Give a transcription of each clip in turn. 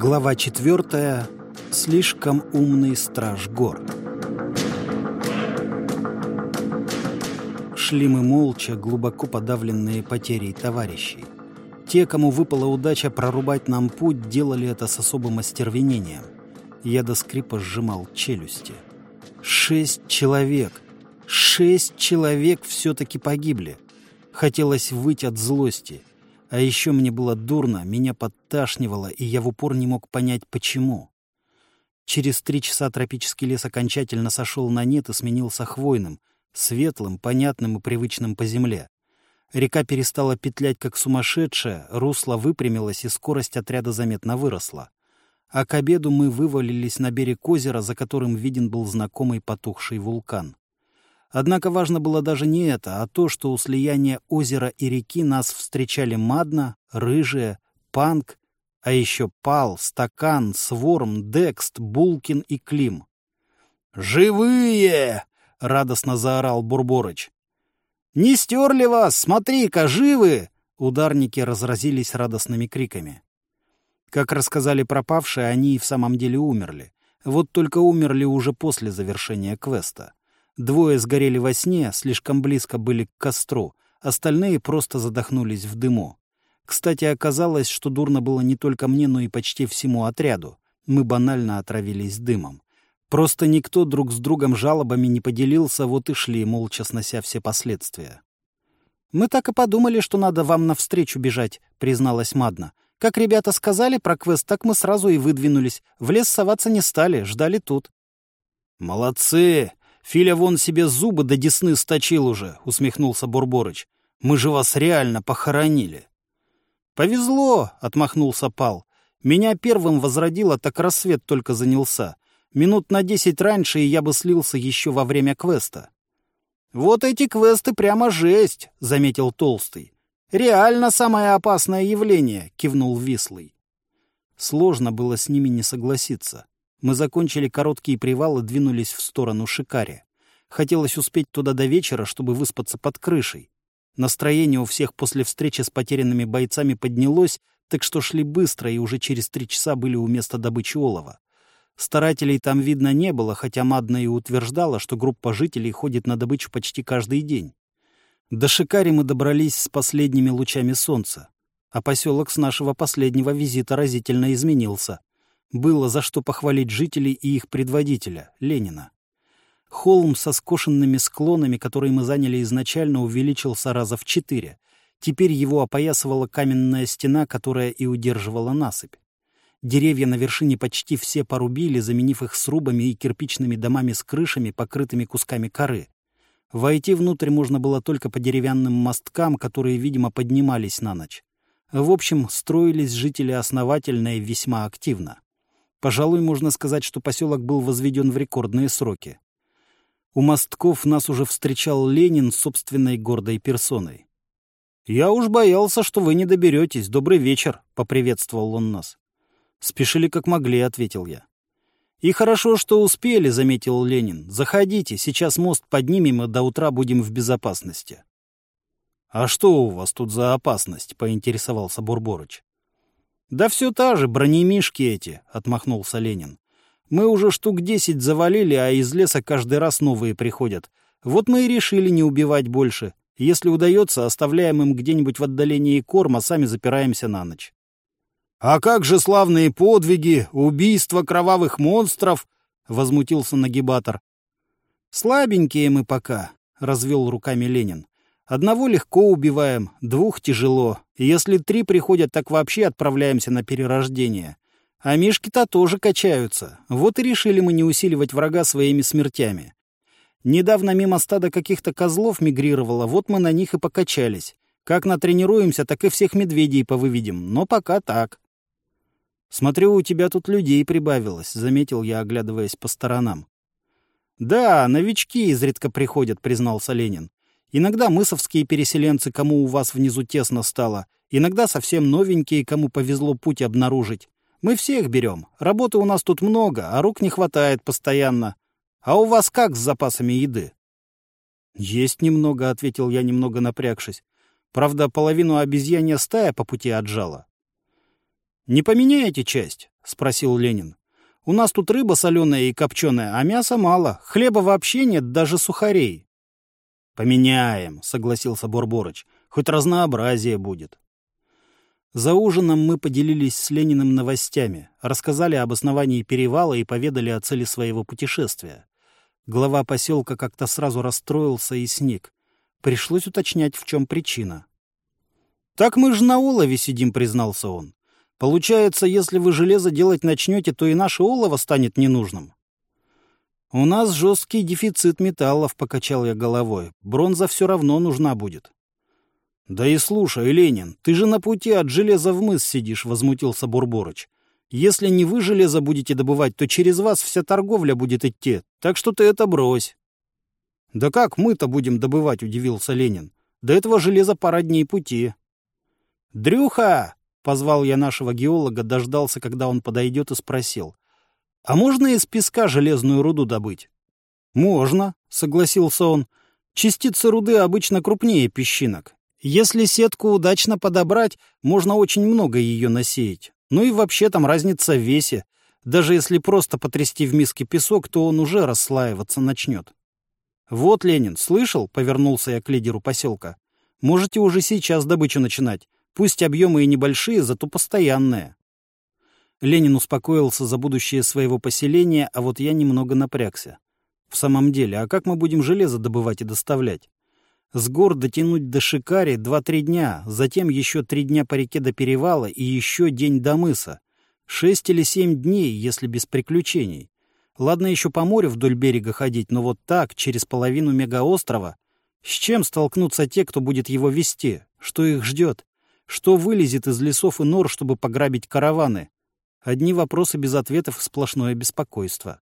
Глава четвертая. Слишком умный страж гор. Шли мы молча, глубоко подавленные потерей товарищей. Те, кому выпала удача прорубать нам путь, делали это с особым остервенением. Я до скрипа сжимал челюсти. Шесть человек! Шесть человек все-таки погибли. Хотелось выть от злости. А еще мне было дурно, меня подташнивало, и я в упор не мог понять, почему. Через три часа тропический лес окончательно сошел на нет и сменился хвойным, светлым, понятным и привычным по земле. Река перестала петлять как сумасшедшая, русло выпрямилось, и скорость отряда заметно выросла. А к обеду мы вывалились на берег озера, за которым виден был знакомый потухший вулкан. Однако важно было даже не это, а то, что у слияния озера и реки нас встречали Мадна, Рыжая, Панк, а еще Пал, Стакан, Сворм, Декст, Булкин и Клим. «Живые!» — радостно заорал Бурборыч. «Не стерли вас! Смотри-ка, живы!» Ударники разразились радостными криками. Как рассказали пропавшие, они и в самом деле умерли. Вот только умерли уже после завершения квеста. Двое сгорели во сне, слишком близко были к костру, остальные просто задохнулись в дыму. Кстати, оказалось, что дурно было не только мне, но и почти всему отряду. Мы банально отравились дымом. Просто никто друг с другом жалобами не поделился, вот и шли, молча снося все последствия. «Мы так и подумали, что надо вам навстречу бежать», — призналась Мадна. «Как ребята сказали про квест, так мы сразу и выдвинулись. В лес соваться не стали, ждали тут». «Молодцы!» Филя вон себе зубы до десны сточил уже, — усмехнулся Бурборыч. Мы же вас реально похоронили. Повезло, — отмахнулся Пал. Меня первым возродило, так рассвет только занялся. Минут на десять раньше, и я бы слился еще во время квеста. «Вот эти квесты прямо жесть», — заметил Толстый. «Реально самое опасное явление», — кивнул Вислый. Сложно было с ними не согласиться. Мы закончили короткий привал и двинулись в сторону Шикари. Хотелось успеть туда до вечера, чтобы выспаться под крышей. Настроение у всех после встречи с потерянными бойцами поднялось, так что шли быстро и уже через три часа были у места добычи олова. Старателей там видно не было, хотя Мадна и утверждала, что группа жителей ходит на добычу почти каждый день. До Шикари мы добрались с последними лучами солнца, а поселок с нашего последнего визита разительно изменился. Было за что похвалить жителей и их предводителя, Ленина. Холм со скошенными склонами, который мы заняли изначально, увеличился раза в четыре. Теперь его опоясывала каменная стена, которая и удерживала насыпь. Деревья на вершине почти все порубили, заменив их срубами и кирпичными домами с крышами, покрытыми кусками коры. Войти внутрь можно было только по деревянным мосткам, которые, видимо, поднимались на ночь. В общем, строились жители основательно и весьма активно. Пожалуй, можно сказать, что поселок был возведен в рекордные сроки. У мостков нас уже встречал Ленин собственной гордой персоной. «Я уж боялся, что вы не доберетесь. Добрый вечер», — поприветствовал он нас. «Спешили как могли», — ответил я. «И хорошо, что успели», — заметил Ленин. «Заходите, сейчас мост поднимем, и до утра будем в безопасности». «А что у вас тут за опасность?» — поинтересовался Бурборыч. «Да все та же, бронемишки эти», — отмахнулся Ленин. «Мы уже штук десять завалили, а из леса каждый раз новые приходят. Вот мы и решили не убивать больше. Если удается, оставляем им где-нибудь в отдалении корма, сами запираемся на ночь». «А как же славные подвиги, убийства кровавых монстров?» — возмутился нагибатор. «Слабенькие мы пока», — развел руками Ленин. Одного легко убиваем, двух тяжело. Если три приходят, так вообще отправляемся на перерождение. А мишки-то тоже качаются. Вот и решили мы не усиливать врага своими смертями. Недавно мимо стада каких-то козлов мигрировало, вот мы на них и покачались. Как натренируемся, так и всех медведей повыведем, но пока так. «Смотрю, у тебя тут людей прибавилось», — заметил я, оглядываясь по сторонам. «Да, новички изредка приходят», — признался Ленин. Иногда мысовские переселенцы, кому у вас внизу тесно стало, иногда совсем новенькие, кому повезло путь обнаружить. Мы всех берем. Работы у нас тут много, а рук не хватает постоянно. А у вас как с запасами еды? Есть немного, — ответил я, немного напрягшись. Правда, половину обезьянья стая по пути отжала. «Не поменяете часть?» — спросил Ленин. «У нас тут рыба соленая и копченая, а мяса мало. Хлеба вообще нет, даже сухарей». «Поменяем», — согласился Борборыч. «Хоть разнообразие будет». За ужином мы поделились с Лениным новостями, рассказали об основании перевала и поведали о цели своего путешествия. Глава поселка как-то сразу расстроился и сник. Пришлось уточнять, в чем причина. «Так мы же на олове сидим», — признался он. «Получается, если вы железо делать начнете, то и наше олово станет ненужным». «У нас жесткий дефицит металлов», — покачал я головой. «Бронза все равно нужна будет». «Да и слушай, Ленин, ты же на пути от железа в мыс сидишь», — возмутился Бурборыч. «Если не вы железо будете добывать, то через вас вся торговля будет идти, так что ты это брось». «Да как мы-то будем добывать?» — удивился Ленин. «До этого железа пара дней пути». «Дрюха!» — позвал я нашего геолога, дождался, когда он подойдет, и спросил. «А можно из песка железную руду добыть?» «Можно», — согласился он. «Частицы руды обычно крупнее песчинок. Если сетку удачно подобрать, можно очень много ее насеять. Ну и вообще там разница в весе. Даже если просто потрясти в миске песок, то он уже расслаиваться начнет. «Вот, Ленин, слышал?» — повернулся я к лидеру поселка. «Можете уже сейчас добычу начинать. Пусть объемы и небольшие, зато постоянные». Ленин успокоился за будущее своего поселения, а вот я немного напрягся. В самом деле, а как мы будем железо добывать и доставлять? С гор дотянуть до Шикари два-три дня, затем еще три дня по реке до перевала и еще день до мыса. Шесть или семь дней, если без приключений. Ладно еще по морю вдоль берега ходить, но вот так, через половину мегаострова. С чем столкнутся те, кто будет его вести? Что их ждет? Что вылезет из лесов и нор, чтобы пограбить караваны? Одни вопросы без ответов сплошное беспокойство.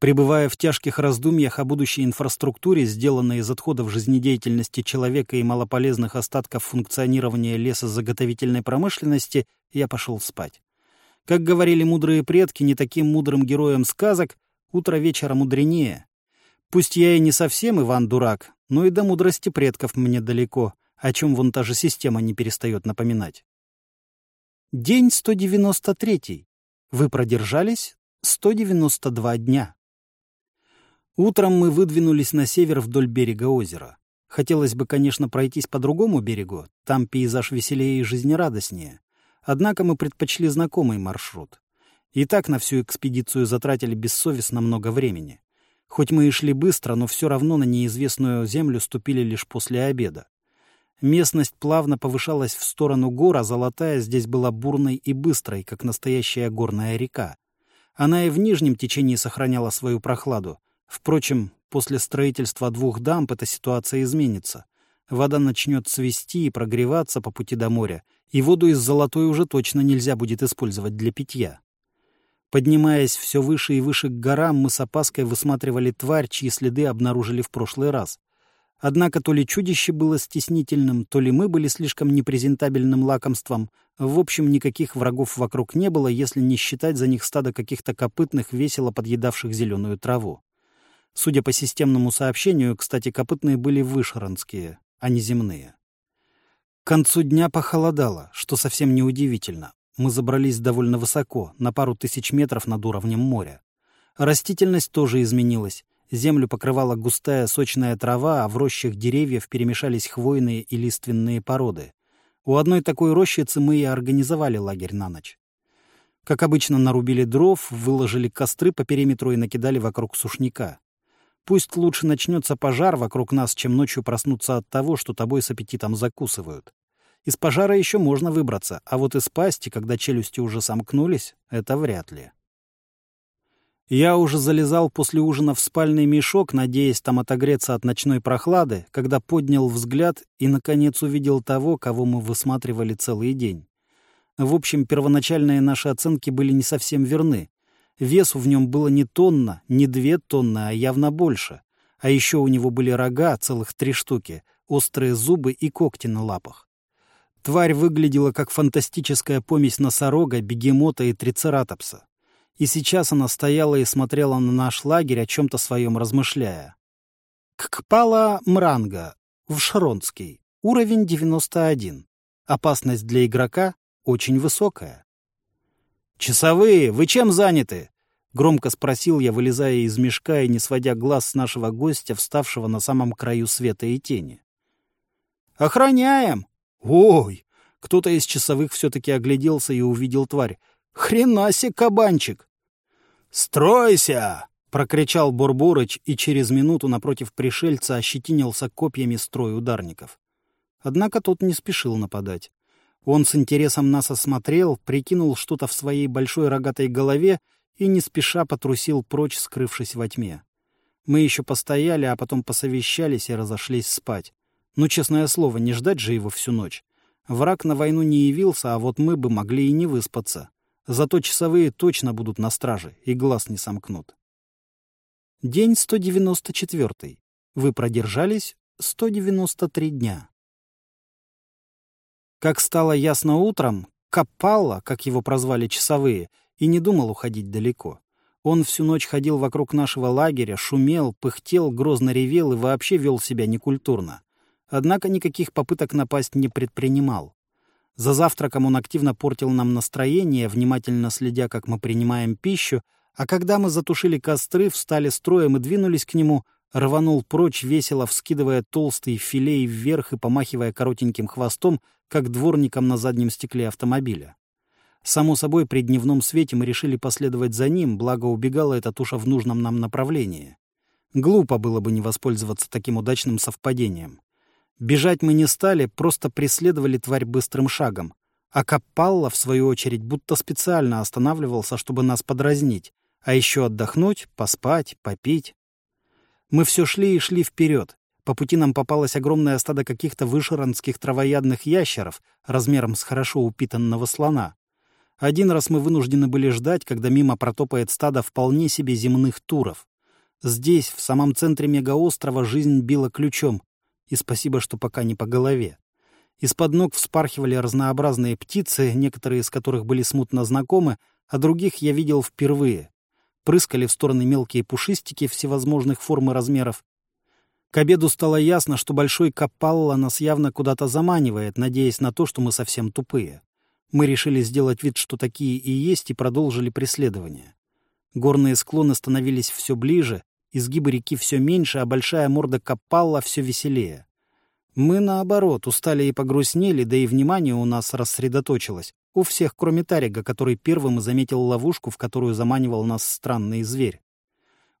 Пребывая в тяжких раздумьях о будущей инфраструктуре, сделанной из отходов жизнедеятельности человека и малополезных остатков функционирования лесозаготовительной промышленности, я пошел спать. Как говорили мудрые предки, не таким мудрым героям сказок утро вечера мудренее. Пусть я и не совсем Иван-дурак, но и до мудрости предков мне далеко, о чем вон та же система не перестает напоминать. День 193. Вы продержались 192 дня. Утром мы выдвинулись на север вдоль берега озера. Хотелось бы, конечно, пройтись по другому берегу, там пейзаж веселее и жизнерадостнее. Однако мы предпочли знакомый маршрут. И так на всю экспедицию затратили бессовестно много времени. Хоть мы и шли быстро, но все равно на неизвестную землю ступили лишь после обеда. Местность плавно повышалась в сторону гор, а Золотая здесь была бурной и быстрой, как настоящая горная река. Она и в нижнем течении сохраняла свою прохладу, Впрочем, после строительства двух дамб эта ситуация изменится. Вода начнет свести и прогреваться по пути до моря, и воду из золотой уже точно нельзя будет использовать для питья. Поднимаясь все выше и выше к горам, мы с опаской высматривали тварь, чьи следы обнаружили в прошлый раз. Однако то ли чудище было стеснительным, то ли мы были слишком непрезентабельным лакомством. В общем, никаких врагов вокруг не было, если не считать за них стадо каких-то копытных, весело подъедавших зеленую траву. Судя по системному сообщению, кстати, копытные были вышеронские, а не земные. К концу дня похолодало, что совсем неудивительно. Мы забрались довольно высоко, на пару тысяч метров над уровнем моря. Растительность тоже изменилась. Землю покрывала густая сочная трава, а в рощах деревьев перемешались хвойные и лиственные породы. У одной такой рощицы мы и организовали лагерь на ночь. Как обычно, нарубили дров, выложили костры по периметру и накидали вокруг сушняка. Пусть лучше начнется пожар вокруг нас, чем ночью проснуться от того, что тобой с аппетитом закусывают. Из пожара еще можно выбраться, а вот из пасти, когда челюсти уже сомкнулись, это вряд ли. Я уже залезал после ужина в спальный мешок, надеясь там отогреться от ночной прохлады, когда поднял взгляд и, наконец, увидел того, кого мы высматривали целый день. В общем, первоначальные наши оценки были не совсем верны. Весу в нем было не тонна, не две тонны, а явно больше. А еще у него были рога, целых три штуки, острые зубы и когти на лапах. Тварь выглядела как фантастическая помесь носорога, бегемота и трицератопса. И сейчас она стояла и смотрела на наш лагерь, о чем-то своем размышляя. Ккпала Мранга, в Шронский, уровень 91. Опасность для игрока очень высокая. «Часовые, вы чем заняты?» — громко спросил я, вылезая из мешка и не сводя глаз с нашего гостя, вставшего на самом краю света и тени. «Охраняем!» «Ой!» Кто-то из часовых все-таки огляделся и увидел тварь. «Хрена кабанчик!» «Стройся!» — прокричал Бурборыч, и через минуту напротив пришельца ощетинился копьями строй ударников. Однако тот не спешил нападать. Он с интересом нас осмотрел, прикинул что-то в своей большой рогатой голове и не спеша потрусил прочь, скрывшись во тьме. Мы еще постояли, а потом посовещались и разошлись спать. Ну, честное слово, не ждать же его всю ночь. Враг на войну не явился, а вот мы бы могли и не выспаться. Зато часовые точно будут на страже и глаз не сомкнут. День 194. Вы продержались 193 дня. Как стало ясно утром, Капалла, как его прозвали часовые, и не думал уходить далеко. Он всю ночь ходил вокруг нашего лагеря, шумел, пыхтел, грозно ревел и вообще вел себя некультурно. Однако никаких попыток напасть не предпринимал. За завтраком он активно портил нам настроение, внимательно следя, как мы принимаем пищу, а когда мы затушили костры, встали строем и двинулись к нему, рванул прочь, весело вскидывая толстые филей вверх и помахивая коротеньким хвостом, как дворником на заднем стекле автомобиля. Само собой, при дневном свете мы решили последовать за ним, благо убегала эта туша в нужном нам направлении. Глупо было бы не воспользоваться таким удачным совпадением. Бежать мы не стали, просто преследовали тварь быстрым шагом. А Капалла, в свою очередь, будто специально останавливался, чтобы нас подразнить, а еще отдохнуть, поспать, попить. Мы все шли и шли вперед. По пути нам попалось огромное стадо каких-то вышеранских травоядных ящеров размером с хорошо упитанного слона. Один раз мы вынуждены были ждать, когда мимо протопает стадо вполне себе земных туров. Здесь, в самом центре мегаострова, жизнь била ключом, и спасибо, что пока не по голове. Из-под ног вспархивали разнообразные птицы, некоторые из которых были смутно знакомы, а других я видел впервые прыскали в стороны мелкие пушистики всевозможных форм и размеров. К обеду стало ясно, что большой капалла нас явно куда-то заманивает, надеясь на то, что мы совсем тупые. Мы решили сделать вид, что такие и есть, и продолжили преследование. Горные склоны становились все ближе, изгибы реки все меньше, а большая морда капалла все веселее. Мы, наоборот, устали и погрустнели, да и внимание у нас рассредоточилось. У всех, кроме Тарига, который первым заметил ловушку, в которую заманивал нас странный зверь.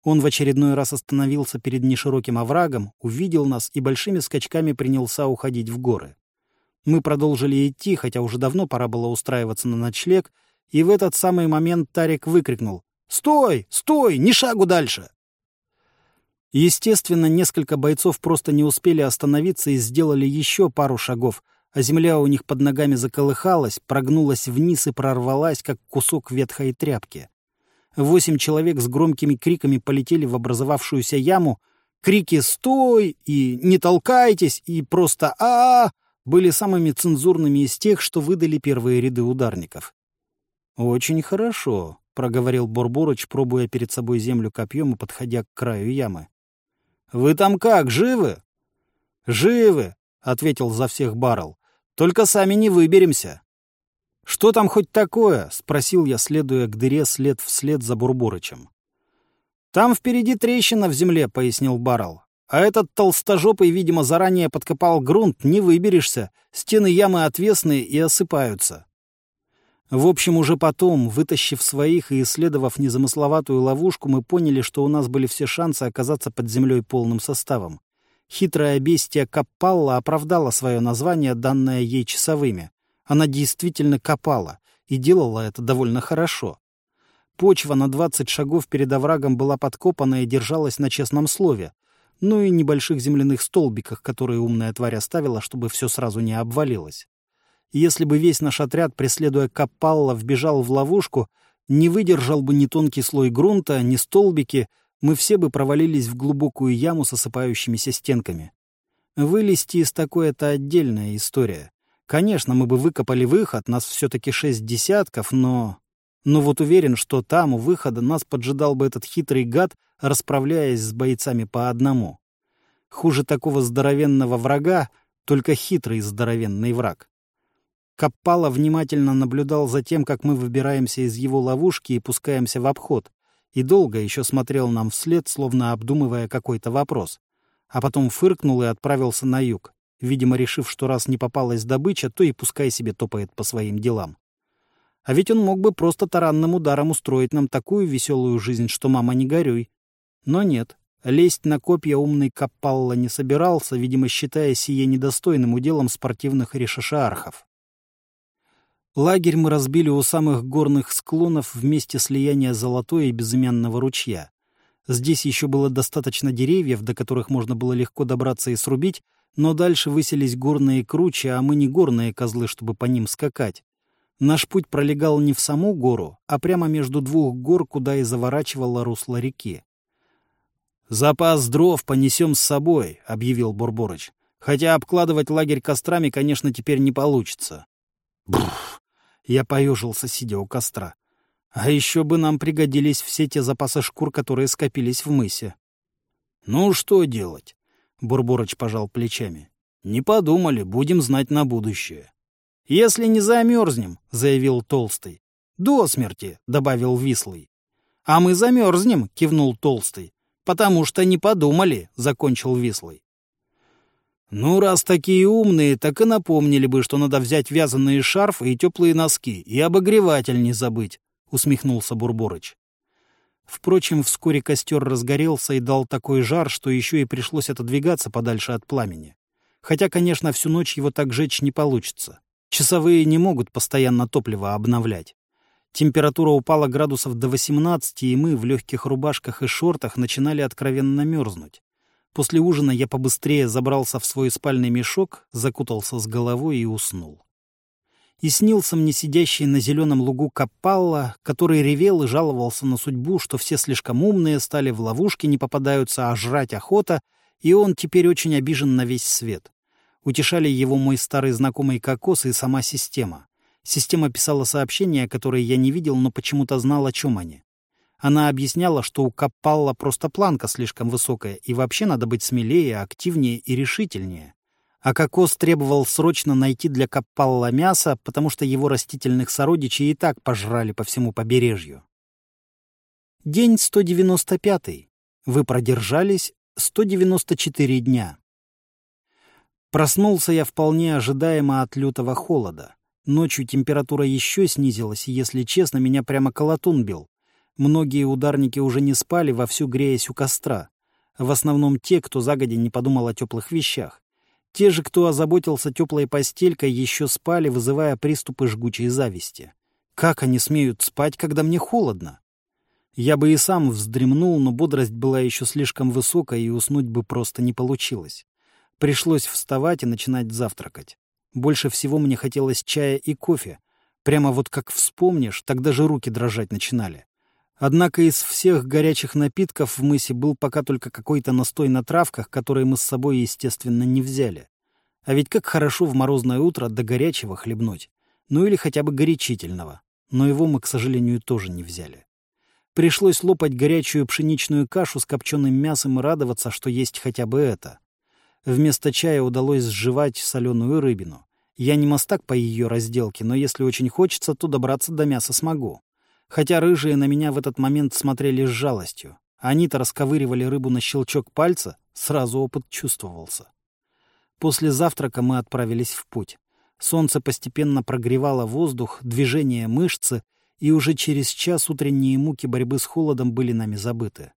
Он в очередной раз остановился перед нешироким оврагом, увидел нас и большими скачками принялся уходить в горы. Мы продолжили идти, хотя уже давно пора было устраиваться на ночлег, и в этот самый момент Тарик выкрикнул «Стой! Стой! Ни шагу дальше!» Естественно, несколько бойцов просто не успели остановиться и сделали еще пару шагов, а земля у них под ногами заколыхалась, прогнулась вниз и прорвалась, как кусок ветхой тряпки. Восемь человек с громкими криками полетели в образовавшуюся яму. Крики «Стой!» и «Не толкайтесь!» и просто а, -а, -а были самыми цензурными из тех, что выдали первые ряды ударников. «Очень хорошо», — проговорил Борборыч, пробуя перед собой землю копьем и подходя к краю ямы. Вы там как, живы?» «Живы», — ответил за всех Баррел. «Только сами не выберемся». «Что там хоть такое?» — спросил я, следуя к дыре след вслед за Бурбурычем. «Там впереди трещина в земле», — пояснил Баррел. «А этот толстожопый, видимо, заранее подкопал грунт, не выберешься. Стены ямы отвесные и осыпаются». В общем, уже потом, вытащив своих и исследовав незамысловатую ловушку, мы поняли, что у нас были все шансы оказаться под землей полным составом. Хитрая бестия Капалла оправдала свое название, данное ей часовыми. Она действительно копала, и делала это довольно хорошо. Почва на двадцать шагов перед оврагом была подкопана и держалась на честном слове, ну и небольших земляных столбиках, которые умная тварь оставила, чтобы все сразу не обвалилось. Если бы весь наш отряд, преследуя Капалла, вбежал в ловушку, не выдержал бы ни тонкий слой грунта, ни столбики, мы все бы провалились в глубокую яму с осыпающимися стенками. Вылезти из такой — это отдельная история. Конечно, мы бы выкопали выход, нас все-таки шесть десятков, но... Но вот уверен, что там, у выхода, нас поджидал бы этот хитрый гад, расправляясь с бойцами по одному. Хуже такого здоровенного врага, только хитрый здоровенный враг. Каппала внимательно наблюдал за тем, как мы выбираемся из его ловушки и пускаемся в обход, и долго еще смотрел нам вслед, словно обдумывая какой-то вопрос. А потом фыркнул и отправился на юг, видимо, решив, что раз не попалась добыча, то и пускай себе топает по своим делам. А ведь он мог бы просто таранным ударом устроить нам такую веселую жизнь, что мама не горюй. Но нет, лезть на копья умный Капалла не собирался, видимо, считая сие недостойным уделом спортивных решашаархов. Лагерь мы разбили у самых горных склонов в месте слияния Золотой и Безымянного ручья. Здесь еще было достаточно деревьев, до которых можно было легко добраться и срубить, но дальше высились горные кручи, а мы не горные козлы, чтобы по ним скакать. Наш путь пролегал не в саму гору, а прямо между двух гор, куда и заворачивало русло реки. «Запас дров понесем с собой», — объявил Бурборыч. «Хотя обкладывать лагерь кострами, конечно, теперь не получится». Бррр! Я поежился, сидя у костра. А еще бы нам пригодились все те запасы шкур, которые скопились в мысе. «Ну, что делать?» — Бурборыч пожал плечами. «Не подумали, будем знать на будущее». «Если не замерзнем», — заявил Толстый. «До смерти», — добавил Вислый. «А мы замерзнем», — кивнул Толстый. «Потому что не подумали», — закончил Вислый. «Ну, раз такие умные, так и напомнили бы, что надо взять вязаные шарфы и теплые носки, и обогреватель не забыть», — усмехнулся Бурборыч. Впрочем, вскоре костер разгорелся и дал такой жар, что еще и пришлось отодвигаться подальше от пламени. Хотя, конечно, всю ночь его так жечь не получится. Часовые не могут постоянно топливо обновлять. Температура упала градусов до 18, и мы в легких рубашках и шортах начинали откровенно мерзнуть. После ужина я побыстрее забрался в свой спальный мешок, закутался с головой и уснул. И снился мне сидящий на зеленом лугу Капалла, который ревел и жаловался на судьбу, что все слишком умные стали, в ловушки не попадаются, а жрать охота, и он теперь очень обижен на весь свет. Утешали его мой старый знакомый Кокос и сама система. Система писала сообщения, которые я не видел, но почему-то знал, о чем они. Она объясняла, что у Капалла просто планка слишком высокая, и вообще надо быть смелее, активнее и решительнее. А Кокос требовал срочно найти для Капалла мясо, потому что его растительных сородичей и так пожрали по всему побережью. День 195. Вы продержались 194 дня. Проснулся я вполне ожидаемо от лютого холода. Ночью температура еще снизилась, и, если честно, меня прямо колотун бил. Многие ударники уже не спали, вовсю греясь у костра. В основном те, кто загодя не подумал о теплых вещах. Те же, кто озаботился теплой постелькой, еще спали, вызывая приступы жгучей зависти. Как они смеют спать, когда мне холодно? Я бы и сам вздремнул, но бодрость была еще слишком высокая, и уснуть бы просто не получилось. Пришлось вставать и начинать завтракать. Больше всего мне хотелось чая и кофе. Прямо вот как вспомнишь, так даже руки дрожать начинали. Однако из всех горячих напитков в мысе был пока только какой-то настой на травках, который мы с собой, естественно, не взяли. А ведь как хорошо в морозное утро до горячего хлебнуть. Ну или хотя бы горячительного. Но его мы, к сожалению, тоже не взяли. Пришлось лопать горячую пшеничную кашу с копченым мясом и радоваться, что есть хотя бы это. Вместо чая удалось сживать соленую рыбину. Я не мастак по ее разделке, но если очень хочется, то добраться до мяса смогу хотя рыжие на меня в этот момент смотрели с жалостью. Они-то расковыривали рыбу на щелчок пальца, сразу опыт чувствовался. После завтрака мы отправились в путь. Солнце постепенно прогревало воздух, движение мышцы, и уже через час утренние муки борьбы с холодом были нами забыты.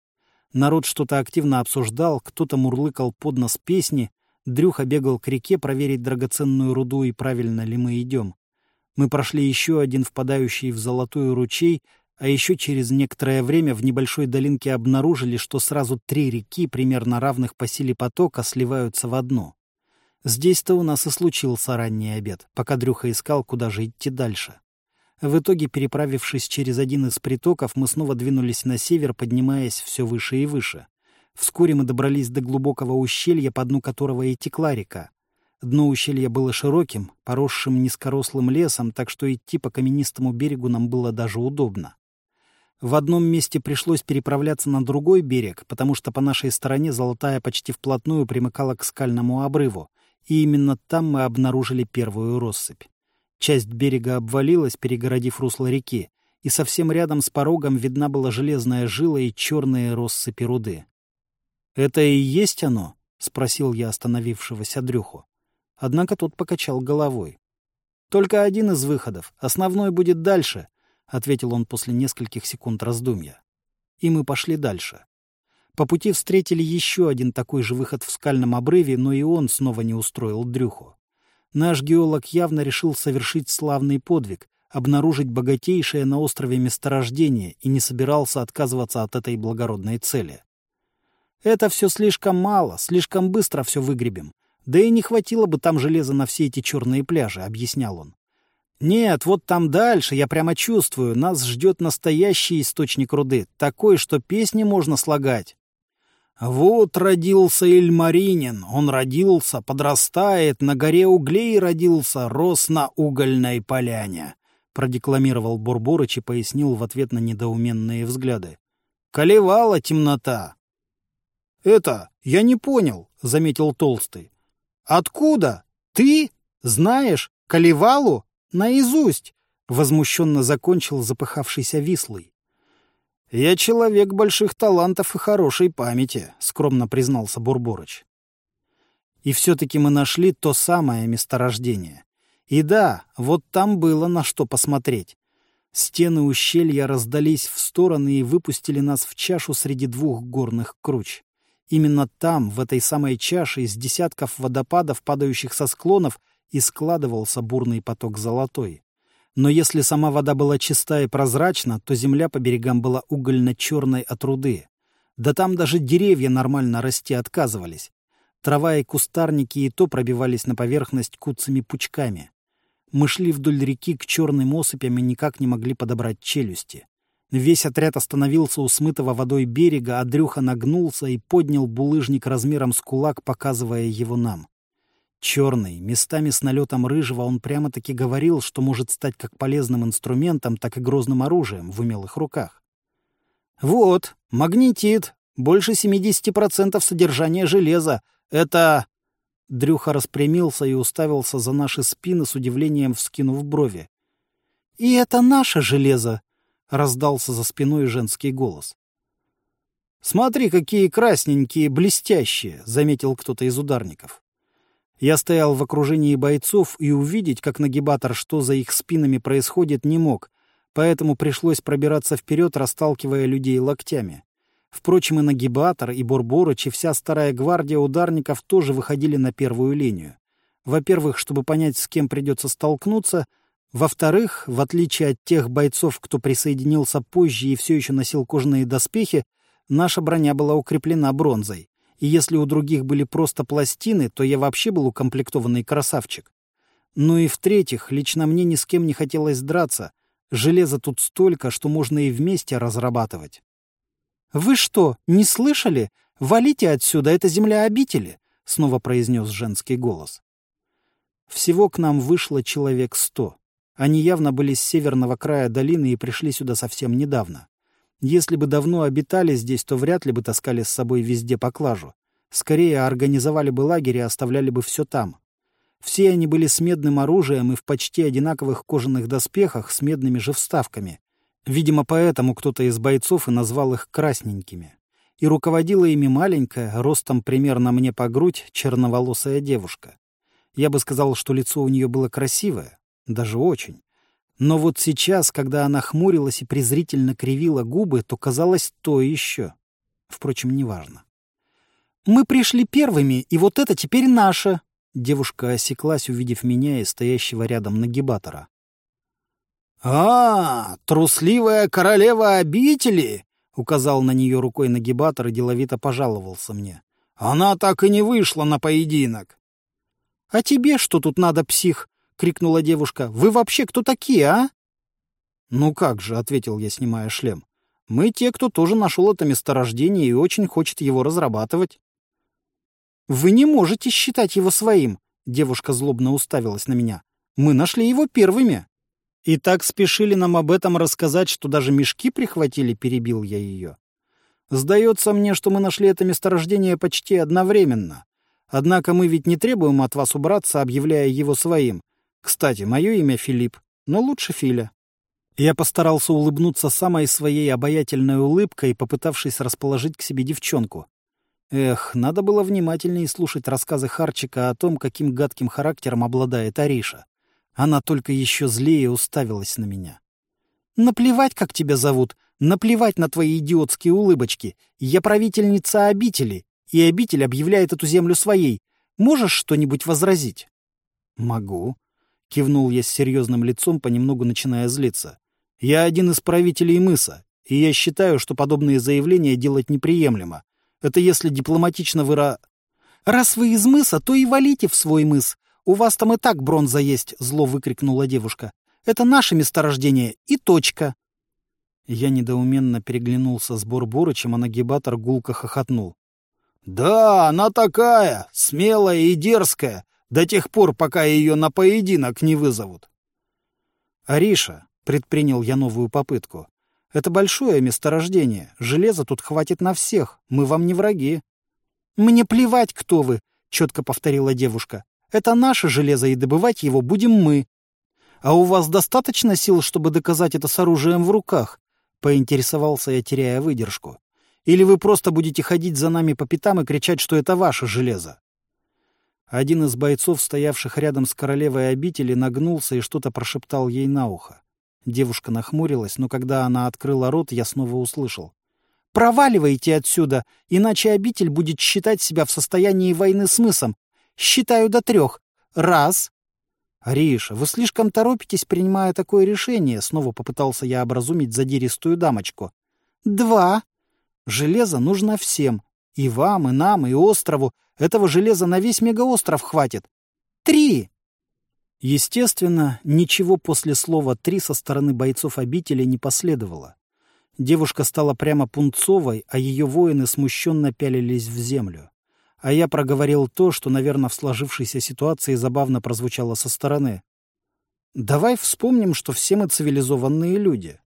Народ что-то активно обсуждал, кто-то мурлыкал под нос песни, Дрюха бегал к реке проверить драгоценную руду и правильно ли мы идем. Мы прошли еще один впадающий в золотую ручей, а еще через некоторое время в небольшой долинке обнаружили, что сразу три реки, примерно равных по силе потока, сливаются в одну. Здесь-то у нас и случился ранний обед, пока Дрюха искал, куда же идти дальше. В итоге, переправившись через один из притоков, мы снова двинулись на север, поднимаясь все выше и выше. Вскоре мы добрались до глубокого ущелья, по дну которого и текла река. Дно ущелья было широким, поросшим низкорослым лесом, так что идти по каменистому берегу нам было даже удобно. В одном месте пришлось переправляться на другой берег, потому что по нашей стороне Золотая почти вплотную примыкала к скальному обрыву, и именно там мы обнаружили первую россыпь. Часть берега обвалилась, перегородив русло реки, и совсем рядом с порогом видна была железная жила и черные россыпи руды. «Это и есть оно?» — спросил я остановившегося Дрюху. Однако тот покачал головой. «Только один из выходов. Основной будет дальше», — ответил он после нескольких секунд раздумья. И мы пошли дальше. По пути встретили еще один такой же выход в скальном обрыве, но и он снова не устроил Дрюху. Наш геолог явно решил совершить славный подвиг, обнаружить богатейшее на острове месторождение и не собирался отказываться от этой благородной цели. «Это все слишком мало, слишком быстро все выгребем. Да и не хватило бы там железа на все эти черные пляжи», — объяснял он. «Нет, вот там дальше, я прямо чувствую, нас ждет настоящий источник руды, такой, что песни можно слагать». Вот родился Эльмаринин, он родился, подрастает, на горе углей родился, рос на угольной поляне, продекламировал Бурборыч и пояснил в ответ на недоуменные взгляды. Колевала темнота. Это, я не понял, заметил Толстый. Откуда? Ты знаешь Колевалу наизусть? Возмущенно закончил запыхавшийся Вислый. «Я человек больших талантов и хорошей памяти», — скромно признался Бурборыч. И все-таки мы нашли то самое месторождение. И да, вот там было на что посмотреть. Стены ущелья раздались в стороны и выпустили нас в чашу среди двух горных круч. Именно там, в этой самой чаше, из десятков водопадов, падающих со склонов, и складывался бурный поток золотой. Но если сама вода была чистая и прозрачна, то земля по берегам была угольно-черной от руды. Да там даже деревья нормально расти отказывались. Трава и кустарники и то пробивались на поверхность куцами пучками. Мы шли вдоль реки к черным осыпям и никак не могли подобрать челюсти. Весь отряд остановился у смытого водой берега, а Дрюха нагнулся и поднял булыжник размером с кулак, показывая его нам. Черный, местами с налетом рыжего, он прямо-таки говорил, что может стать как полезным инструментом, так и грозным оружием в умелых руках. «Вот, магнетит, больше 70% содержания железа. Это...» Дрюха распрямился и уставился за наши спины с удивлением, вскинув брови. «И это наше железо!» — раздался за спиной женский голос. «Смотри, какие красненькие, блестящие!» — заметил кто-то из ударников. Я стоял в окружении бойцов и увидеть, как нагибатор, что за их спинами происходит, не мог, поэтому пришлось пробираться вперед, расталкивая людей локтями. Впрочем, и нагибатор, и Борборыч, и вся старая гвардия ударников тоже выходили на первую линию. Во-первых, чтобы понять, с кем придется столкнуться. Во-вторых, в отличие от тех бойцов, кто присоединился позже и все еще носил кожаные доспехи, наша броня была укреплена бронзой и если у других были просто пластины, то я вообще был укомплектованный красавчик. Ну и в-третьих, лично мне ни с кем не хотелось драться. Железа тут столько, что можно и вместе разрабатывать. «Вы что, не слышали? Валите отсюда, это земля обители!» — снова произнес женский голос. Всего к нам вышло человек сто. Они явно были с северного края долины и пришли сюда совсем недавно. Если бы давно обитали здесь, то вряд ли бы таскали с собой везде поклажу. Скорее, организовали бы лагерь и оставляли бы все там. Все они были с медным оружием и в почти одинаковых кожаных доспехах с медными же вставками. Видимо, поэтому кто-то из бойцов и назвал их красненькими. И руководила ими маленькая, ростом примерно мне по грудь, черноволосая девушка. Я бы сказал, что лицо у нее было красивое, даже очень. Но вот сейчас, когда она хмурилась и презрительно кривила губы, то казалось то еще. Впрочем, неважно. «Мы пришли первыми, и вот это теперь наше!» Девушка осеклась, увидев меня и стоящего рядом нагибатора. «А, трусливая королева обители!» — указал на нее рукой нагибатор и деловито пожаловался мне. «Она так и не вышла на поединок!» «А тебе что тут надо, псих?» — крикнула девушка. «Вы вообще кто такие, а?» «Ну как же», — ответил я, снимая шлем. «Мы те, кто тоже нашел это месторождение и очень хочет его разрабатывать». «Вы не можете считать его своим», — девушка злобно уставилась на меня. «Мы нашли его первыми». «И так спешили нам об этом рассказать, что даже мешки прихватили», — перебил я ее. «Сдается мне, что мы нашли это месторождение почти одновременно. Однако мы ведь не требуем от вас убраться, объявляя его своим. Кстати, мое имя Филипп, но лучше Филя. Я постарался улыбнуться самой своей обаятельной улыбкой, попытавшись расположить к себе девчонку. Эх, надо было внимательнее слушать рассказы Харчика о том, каким гадким характером обладает Ариша. Она только еще злее уставилась на меня. «Наплевать, как тебя зовут, наплевать на твои идиотские улыбочки. Я правительница обители, и обитель объявляет эту землю своей. Можешь что-нибудь возразить?» «Могу», — кивнул я с серьезным лицом, понемногу начиная злиться. Я один из правителей мыса, и я считаю, что подобные заявления делать неприемлемо. Это если дипломатично выра... «Раз вы из мыса, то и валите в свой мыс. У вас там и так бронза есть», — зло выкрикнула девушка. «Это наше месторождение и точка». Я недоуменно переглянулся с Борборычем, а нагибатор гулко хохотнул. «Да, она такая, смелая и дерзкая, до тех пор, пока ее на поединок не вызовут». «Ариша, Предпринял я новую попытку. Это большое месторождение. Железа тут хватит на всех. Мы вам не враги. Мне плевать, кто вы, четко повторила девушка. Это наше железо, и добывать его будем мы. А у вас достаточно сил, чтобы доказать это с оружием в руках? Поинтересовался я, теряя выдержку. Или вы просто будете ходить за нами по пятам и кричать, что это ваше железо? Один из бойцов, стоявших рядом с королевой обители, нагнулся и что-то прошептал ей на ухо. Девушка нахмурилась, но когда она открыла рот, я снова услышал. «Проваливайте отсюда, иначе обитель будет считать себя в состоянии войны с мысом. Считаю до трех. Раз». «Ариша, вы слишком торопитесь, принимая такое решение», — снова попытался я образумить задиристую дамочку. «Два. Железо нужно всем. И вам, и нам, и острову. Этого железа на весь мегаостров хватит. Три!» Естественно, ничего после слова «три» со стороны бойцов обители не последовало. Девушка стала прямо пунцовой, а ее воины смущенно пялились в землю. А я проговорил то, что, наверное, в сложившейся ситуации забавно прозвучало со стороны. «Давай вспомним, что все мы цивилизованные люди».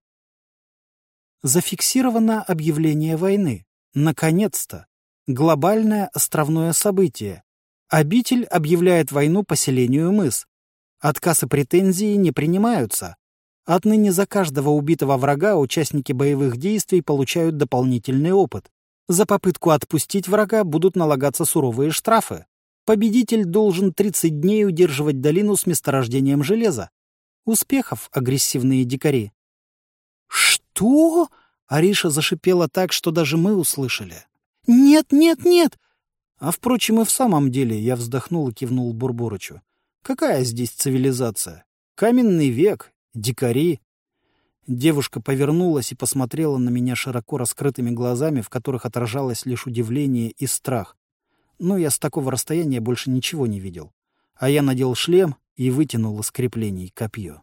Зафиксировано объявление войны. Наконец-то! Глобальное островное событие. Обитель объявляет войну поселению мыс. Отказ и претензии не принимаются. Отныне за каждого убитого врага участники боевых действий получают дополнительный опыт. За попытку отпустить врага будут налагаться суровые штрафы. Победитель должен 30 дней удерживать долину с месторождением железа. Успехов, агрессивные дикари. «Что?» — Ариша зашипела так, что даже мы услышали. «Нет, нет, нет!» А, впрочем, и в самом деле я вздохнул и кивнул Бурборычу. Какая здесь цивилизация? Каменный век, дикари. Девушка повернулась и посмотрела на меня широко раскрытыми глазами, в которых отражалось лишь удивление и страх. Но я с такого расстояния больше ничего не видел. А я надел шлем и вытянул из креплений копье.